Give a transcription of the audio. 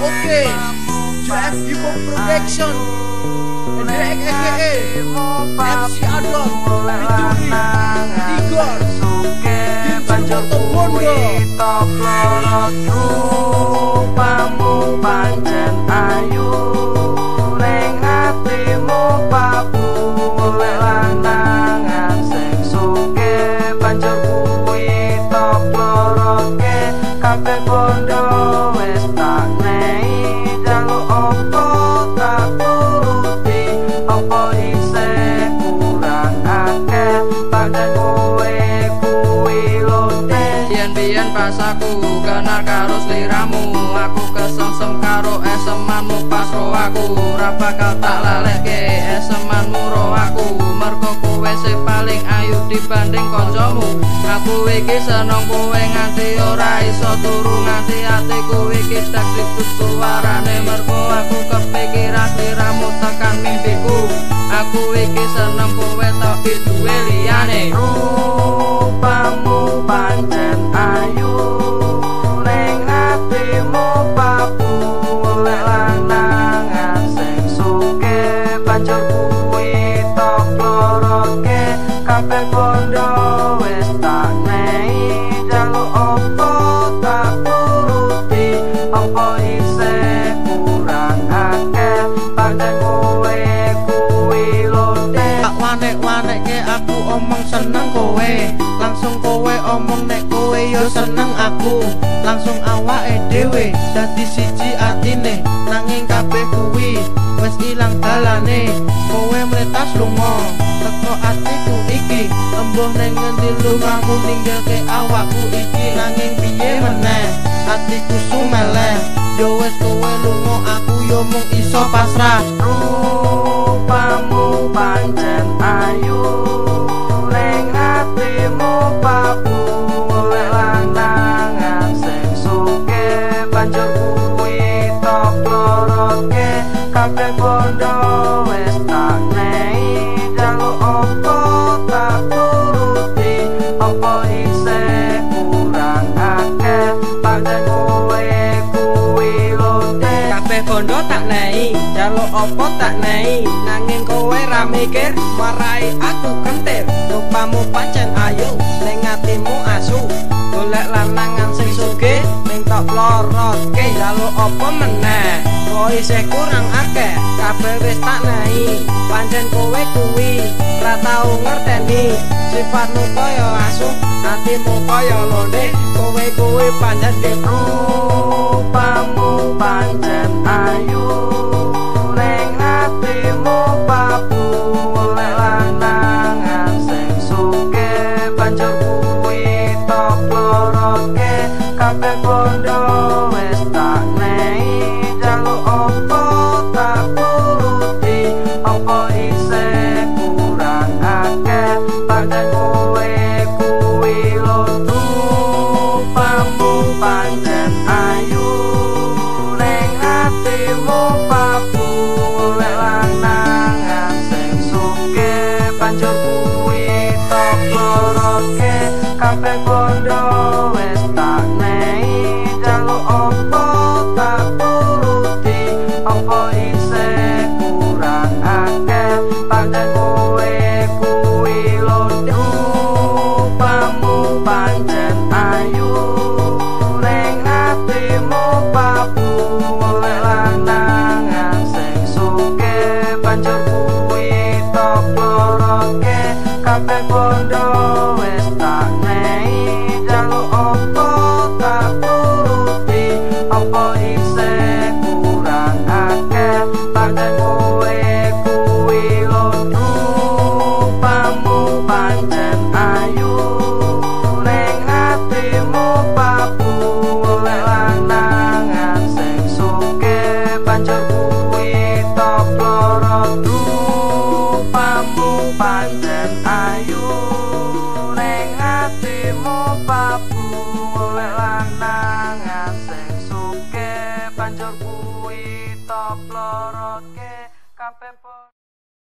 Sumoto Bondo Rupamu pancen ayu Ning hatimu papu Oleh lanangan sing suke Banjur kuwi tok loroke Kabeh bondo Biyen-biyen pas aku kenal karo sliramu Aku kesengsem karo esemanmu pas ro aku. Ora bakal tak laleke esemanmu ro aku. Mergo kowe sing paling ayu dibanding kancamu. Aku iki seneng kowe nganti ora iso turu nganti atiku iki tak ribut suarane. Mergo aku kepikiran sliramu tekan mimpiku. Aku iki seneng kowe tapi duwe liyane. Rupamu Kabeh bondo wis tak nei Jaluk opo tak turuti? Opo isih kurang akeh? Pada kowe kuwi lote Tak wanek-wanek ke aku omong seneng kowe. Langsung kowe omong nek kowe yo seneng aku. Langsung awake dhewe dadi siji atine. Nanging kabeh kuwi wis ilang dalane. Kowe mletas lunga teko atiku Embuh ning ngendi lungamu ninggalke awakku iki Nanging piye meneh? Atiku sumeleh Yo wis kowe lunga aku yo mung iso pasrah. Rupamu pancen ayu Ning hatimu papu Oleh lanangan sing suke. Banjur kuwi tok loroke Kabeh bondo opo tak nei nanging kowe ra mikir marai aku kentir. Rupamu pancen ayu ning atimu asu. Golek lanangan sing sugih ning tok lorotke jaluk opo meneh? Kok isih kurang akeh kabeh wis tak nei pancen kowe kuwi ra tau ngerteni. Sifatmu kaya asu atimu kaya londe. Kowe kuwi pancen Rupa kabeh pondo wis tak nei jalu opo tak turuti opo ise kurang akeh. Pancen kowe kuwi lodu pamu pancen ayu. Ning atimu papu lek lanang sing suke pancen kuwi tak loroke kabeh pondo apa isi kurang ake Pake kue kui lodu Pamu pancen ayu Neng atimu papu oleh Lelanangan seng suke Pancur kui toporoke Kapek oleh lanang sing suke pancur kuwi top lorot ke